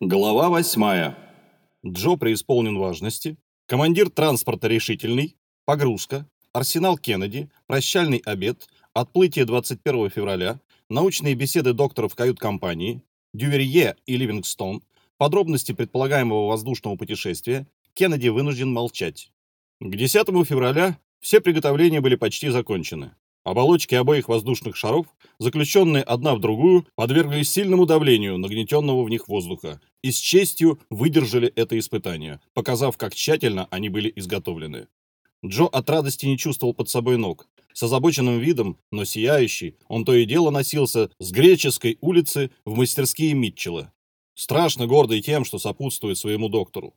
Глава восьмая. Джо преисполнен важности. Командир транспорта решительный. Погрузка. Арсенал Кеннеди. Прощальный обед. Отплытие 21 февраля. Научные беседы докторов кают-компании. Дюверье и Ливингстон. Подробности предполагаемого воздушного путешествия. Кеннеди вынужден молчать. К 10 февраля все приготовления были почти закончены. Оболочки обоих воздушных шаров, заключенные одна в другую, подверглись сильному давлению нагнетенного в них воздуха и с честью выдержали это испытание, показав, как тщательно они были изготовлены. Джо от радости не чувствовал под собой ног. С озабоченным видом, но сияющий, он то и дело носился с Греческой улицы в мастерские Митчелла. Страшно гордый тем, что сопутствует своему доктору.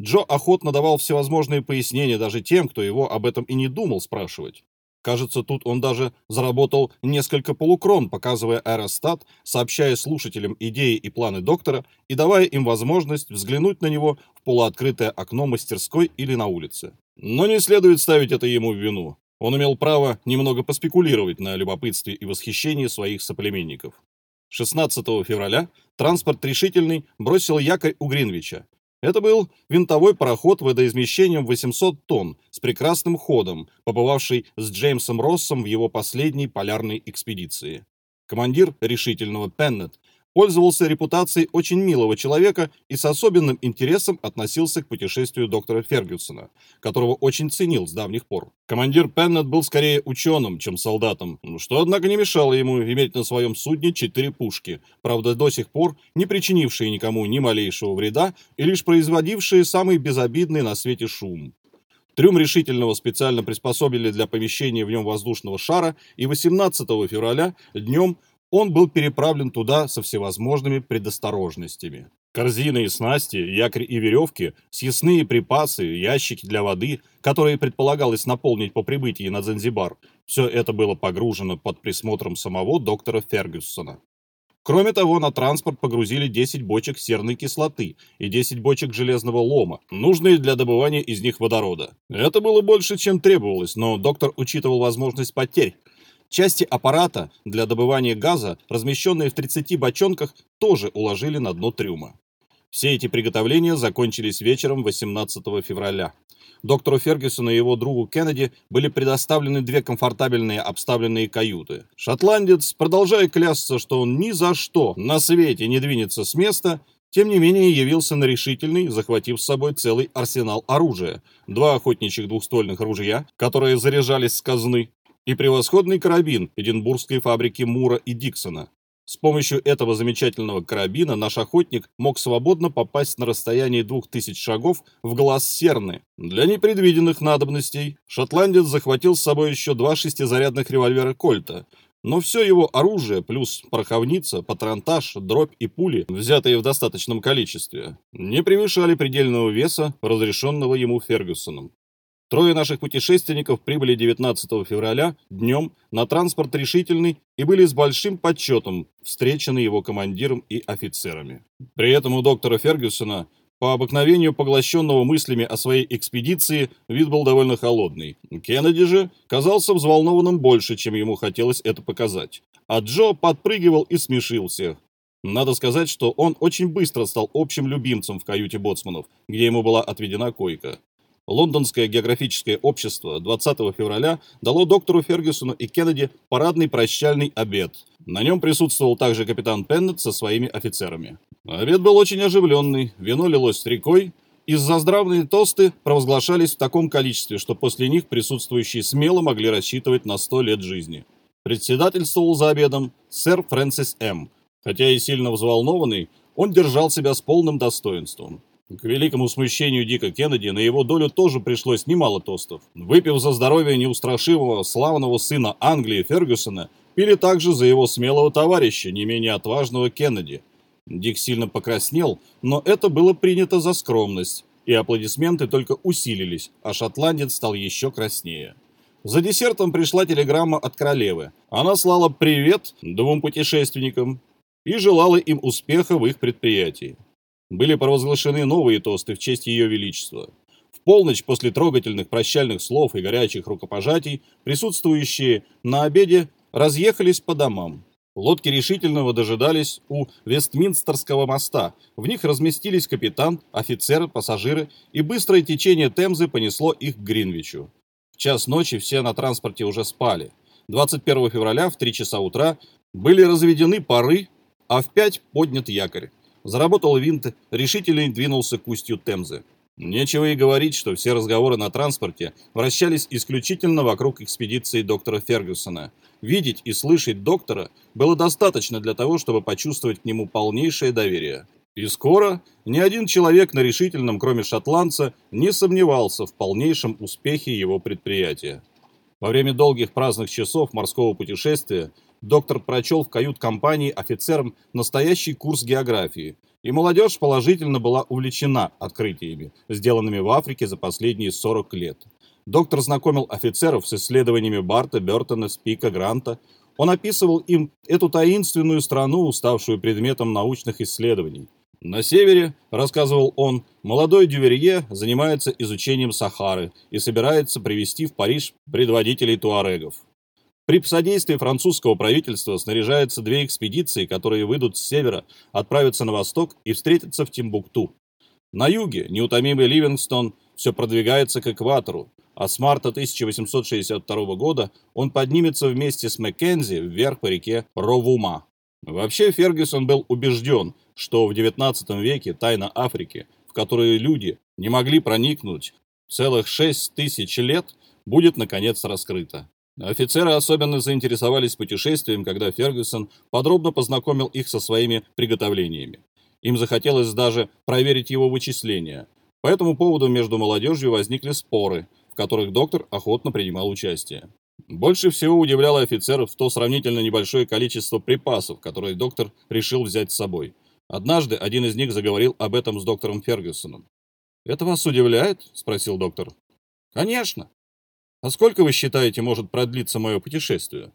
Джо охотно давал всевозможные пояснения даже тем, кто его об этом и не думал спрашивать. Кажется, тут он даже заработал несколько полукрон, показывая аэростат, сообщая слушателям идеи и планы доктора и давая им возможность взглянуть на него в полуоткрытое окно мастерской или на улице. Но не следует ставить это ему в вину. Он имел право немного поспекулировать на любопытстве и восхищении своих соплеменников. 16 февраля транспорт решительный бросил якорь у Гринвича, это был винтовой пароход водоизмещением 800 тонн с прекрасным ходом, побывавший с Джеймсом Россом в его последней полярной экспедиции. Командир решительного Пеннет пользовался репутацией очень милого человека и с особенным интересом относился к путешествию доктора Фергюсона, которого очень ценил с давних пор. Командир Пеннет был скорее ученым, чем солдатом, что, однако, не мешало ему иметь на своем судне четыре пушки, правда, до сих пор не причинившие никому ни малейшего вреда и лишь производившие самый безобидный на свете шум. Трюм решительного специально приспособили для помещения в нем воздушного шара, и 18 февраля днем он был переправлен туда со всевозможными предосторожностями. Корзины и снасти, якорь и веревки, съестные припасы, ящики для воды, которые предполагалось наполнить по прибытии на Занзибар, все это было погружено под присмотром самого доктора Фергюссона. Кроме того, на транспорт погрузили 10 бочек серной кислоты и 10 бочек железного лома, нужные для добывания из них водорода. Это было больше, чем требовалось, но доктор учитывал возможность потерь, Части аппарата для добывания газа, размещенные в 30 бочонках, тоже уложили на дно трюма. Все эти приготовления закончились вечером 18 февраля. Доктору Фергюсону и его другу Кеннеди были предоставлены две комфортабельные обставленные каюты. Шотландец, продолжая клясться, что он ни за что на свете не двинется с места, тем не менее явился на решительный, захватив с собой целый арсенал оружия. Два охотничьих двухствольных ружья, которые заряжались с казны, и превосходный карабин Эдинбургской фабрики Мура и Диксона. С помощью этого замечательного карабина наш охотник мог свободно попасть на расстояние 2000 шагов в глаз серны. Для непредвиденных надобностей шотландец захватил с собой еще два шестизарядных револьвера Кольта, но все его оружие, плюс пороховница, патронтаж, дробь и пули, взятые в достаточном количестве, не превышали предельного веса, разрешенного ему Фергюсоном. Трое наших путешественников прибыли 19 февраля днем на транспорт решительный и были с большим почетом встречены его командиром и офицерами. При этом у доктора Фергюсона, по обыкновению поглощенного мыслями о своей экспедиции, вид был довольно холодный. Кеннеди же казался взволнованным больше, чем ему хотелось это показать. А Джо подпрыгивал и смешил всех. Надо сказать, что он очень быстро стал общим любимцем в каюте боцманов, где ему была отведена койка. Лондонское географическое общество 20 февраля дало доктору Фергюсону и Кеннеди парадный прощальный обед. На нем присутствовал также капитан Пеннет со своими офицерами. Обед был очень оживленный, вино лилось рекой, и заздравные тосты провозглашались в таком количестве, что после них присутствующие смело могли рассчитывать на 100 лет жизни. Председательствовал за обедом сэр Фрэнсис М. Хотя и сильно взволнованный, он держал себя с полным достоинством. К великому смущению Дика Кеннеди на его долю тоже пришлось немало тостов. Выпив за здоровье неустрашимого, славного сына Англии Фергюсона, пили также за его смелого товарища, не менее отважного Кеннеди. Дик сильно покраснел, но это было принято за скромность, и аплодисменты только усилились, а шотландец стал еще краснее. За десертом пришла телеграмма от королевы. Она слала привет двум путешественникам и желала им успеха в их предприятии были провозглашены новые тосты в честь Ее Величества. В полночь после трогательных прощальных слов и горячих рукопожатий присутствующие на обеде разъехались по домам. Лодки решительного дожидались у Вестминстерского моста. В них разместились капитан, офицеры, пассажиры, и быстрое течение Темзы понесло их к Гринвичу. В час ночи все на транспорте уже спали. 21 февраля в 3 часа утра были разведены пары, а в 5 поднят якорь. Заработал винт, решительно двинулся к устью Темзы. Нечего и говорить, что все разговоры на транспорте вращались исключительно вокруг экспедиции доктора Фергюсона. Видеть и слышать доктора было достаточно для того, чтобы почувствовать к нему полнейшее доверие. И скоро ни один человек на решительном, кроме шотландца, не сомневался в полнейшем успехе его предприятия. Во время долгих праздных часов морского путешествия доктор прочел в кают-компании офицерам настоящий курс географии, и молодежь положительно была увлечена открытиями, сделанными в Африке за последние 40 лет. Доктор знакомил офицеров с исследованиями Барта, Бертона, Спика, Гранта. Он описывал им эту таинственную страну, ставшую предметом научных исследований. На севере, рассказывал он, молодой Дюверье занимается изучением Сахары и собирается привести в Париж предводителей туарегов. При содействии французского правительства снаряжаются две экспедиции, которые выйдут с севера, отправятся на восток и встретятся в Тимбукту. На юге неутомимый Ливингстон все продвигается к экватору, а с марта 1862 года он поднимется вместе с Маккензи вверх по реке Ровума. Вообще Фергюсон был убежден, что в XIX веке тайна Африки, в которую люди не могли проникнуть целых шесть тысяч лет, будет наконец раскрыта. Офицеры особенно заинтересовались путешествием, когда Фергюсон подробно познакомил их со своими приготовлениями. Им захотелось даже проверить его вычисления. По этому поводу между молодежью возникли споры, в которых доктор охотно принимал участие. Больше всего удивляло офицеров то сравнительно небольшое количество припасов, которые доктор решил взять с собой. Однажды один из них заговорил об этом с доктором Фергюсоном. «Это вас удивляет?» – спросил доктор. «Конечно. А сколько, вы считаете, может продлиться мое путешествие?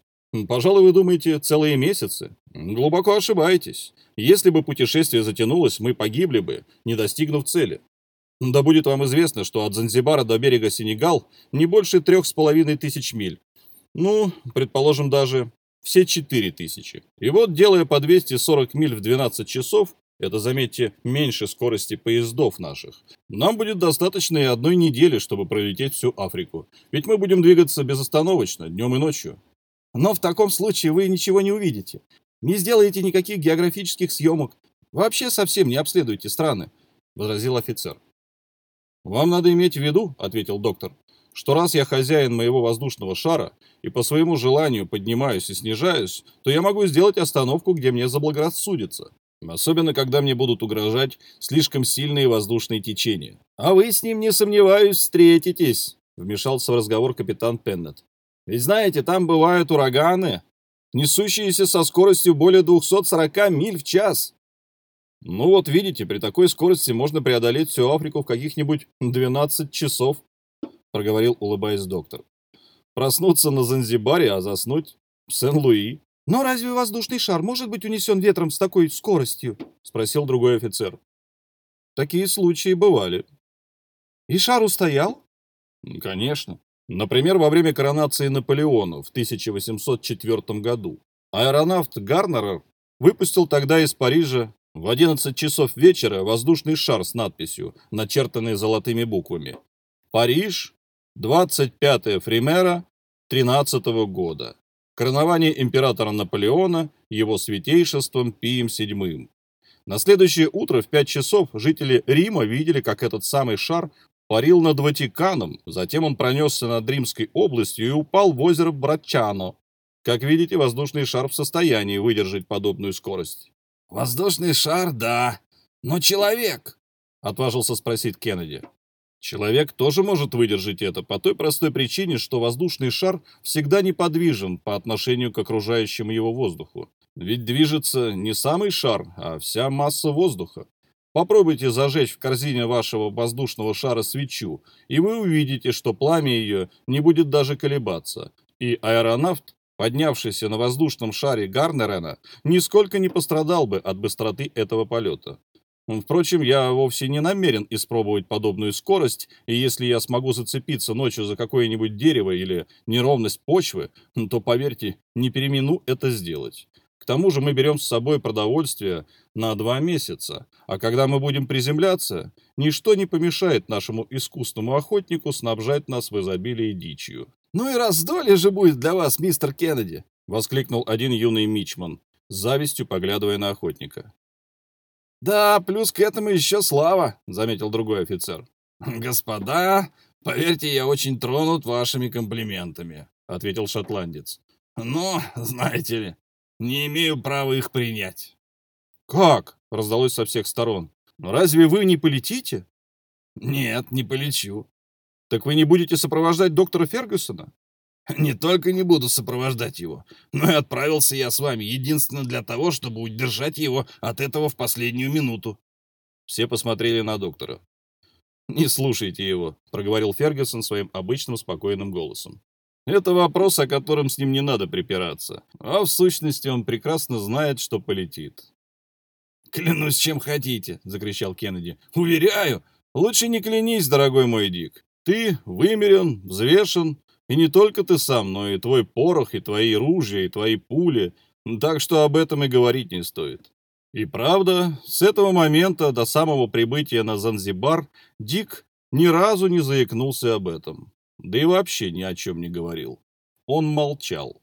Пожалуй, вы думаете, целые месяцы? Глубоко ошибаетесь. Если бы путешествие затянулось, мы погибли бы, не достигнув цели. Да будет вам известно, что от Занзибара до берега Сенегал не больше трех с половиной тысяч миль. Ну, предположим, даже все четыре тысячи. И вот, делая по 240 миль в 12 часов, это, заметьте, меньше скорости поездов наших. Нам будет достаточно и одной недели, чтобы пролететь всю Африку. Ведь мы будем двигаться безостановочно, днем и ночью. Но в таком случае вы ничего не увидите. Не сделаете никаких географических съемок. Вообще совсем не обследуйте страны, — возразил офицер. «Вам надо иметь в виду, — ответил доктор, — что раз я хозяин моего воздушного шара и по своему желанию поднимаюсь и снижаюсь, то я могу сделать остановку, где мне заблагорассудится. Особенно, когда мне будут угрожать слишком сильные воздушные течения. А вы с ним, не сомневаюсь, встретитесь, вмешался в разговор капитан Пеннет. Ведь знаете, там бывают ураганы, несущиеся со скоростью более 240 миль в час. Ну вот видите, при такой скорости можно преодолеть всю Африку в каких-нибудь 12 часов, проговорил, улыбаясь доктор. Проснуться на Занзибаре, а заснуть в Сен-Луи. «Но разве воздушный шар может быть унесен ветром с такой скоростью?» — спросил другой офицер. «Такие случаи бывали». «И шар устоял?» «Конечно. Например, во время коронации Наполеона в 1804 году. Аэронавт Гарнерер выпустил тогда из Парижа в 11 часов вечера воздушный шар с надписью, начертанной золотыми буквами. Париж, 25 Фримера, 13 года. Коронование императора Наполеона его святейшеством Пием VII. На следующее утро в 5 часов жители Рима видели, как этот самый шар парил над Ватиканом, затем он пронесся над Римской областью и упал в озеро Брачано. Как видите, воздушный шар в состоянии выдержать подобную скорость. «Воздушный шар, да, но человек?» — отважился спросить Кеннеди. Человек тоже может выдержать это по той простой причине, что воздушный шар всегда неподвижен по отношению к окружающему его воздуху. Ведь движется не самый шар, а вся масса воздуха. Попробуйте зажечь в корзине вашего воздушного шара свечу, и вы увидите, что пламя ее не будет даже колебаться. И аэронавт, поднявшийся на воздушном шаре Гарнерена, нисколько не пострадал бы от быстроты этого полета. Впрочем, я вовсе не намерен испробовать подобную скорость, и если я смогу зацепиться ночью за какое-нибудь дерево или неровность почвы, то, поверьте, не перемену это сделать. К тому же мы берем с собой продовольствие на два месяца, а когда мы будем приземляться, ничто не помешает нашему искусному охотнику снабжать нас в изобилии дичью. «Ну и раздолье же будет для вас, мистер Кеннеди!» — воскликнул один юный мичман, с завистью поглядывая на охотника. «Да, плюс к этому еще слава», — заметил другой офицер. «Господа, поверьте, я очень тронут вашими комплиментами», — ответил шотландец. «Но, знаете ли, не имею права их принять». «Как?» — раздалось со всех сторон. «Но разве вы не полетите?» «Нет, не полечу». «Так вы не будете сопровождать доктора Фергюсона?» «Не только не буду сопровождать его, но и отправился я с вами единственно для того, чтобы удержать его от этого в последнюю минуту». Все посмотрели на доктора. «Не слушайте его», — проговорил Фергюсон своим обычным спокойным голосом. «Это вопрос, о котором с ним не надо припираться. А в сущности он прекрасно знает, что полетит». «Клянусь, чем хотите», — закричал Кеннеди. «Уверяю!» «Лучше не клянись, дорогой мой Дик. Ты вымерен, взвешен, и не только ты сам, но и твой порох, и твои ружья, и твои пули. Так что об этом и говорить не стоит. И правда, с этого момента до самого прибытия на Занзибар Дик ни разу не заикнулся об этом. Да и вообще ни о чем не говорил. Он молчал.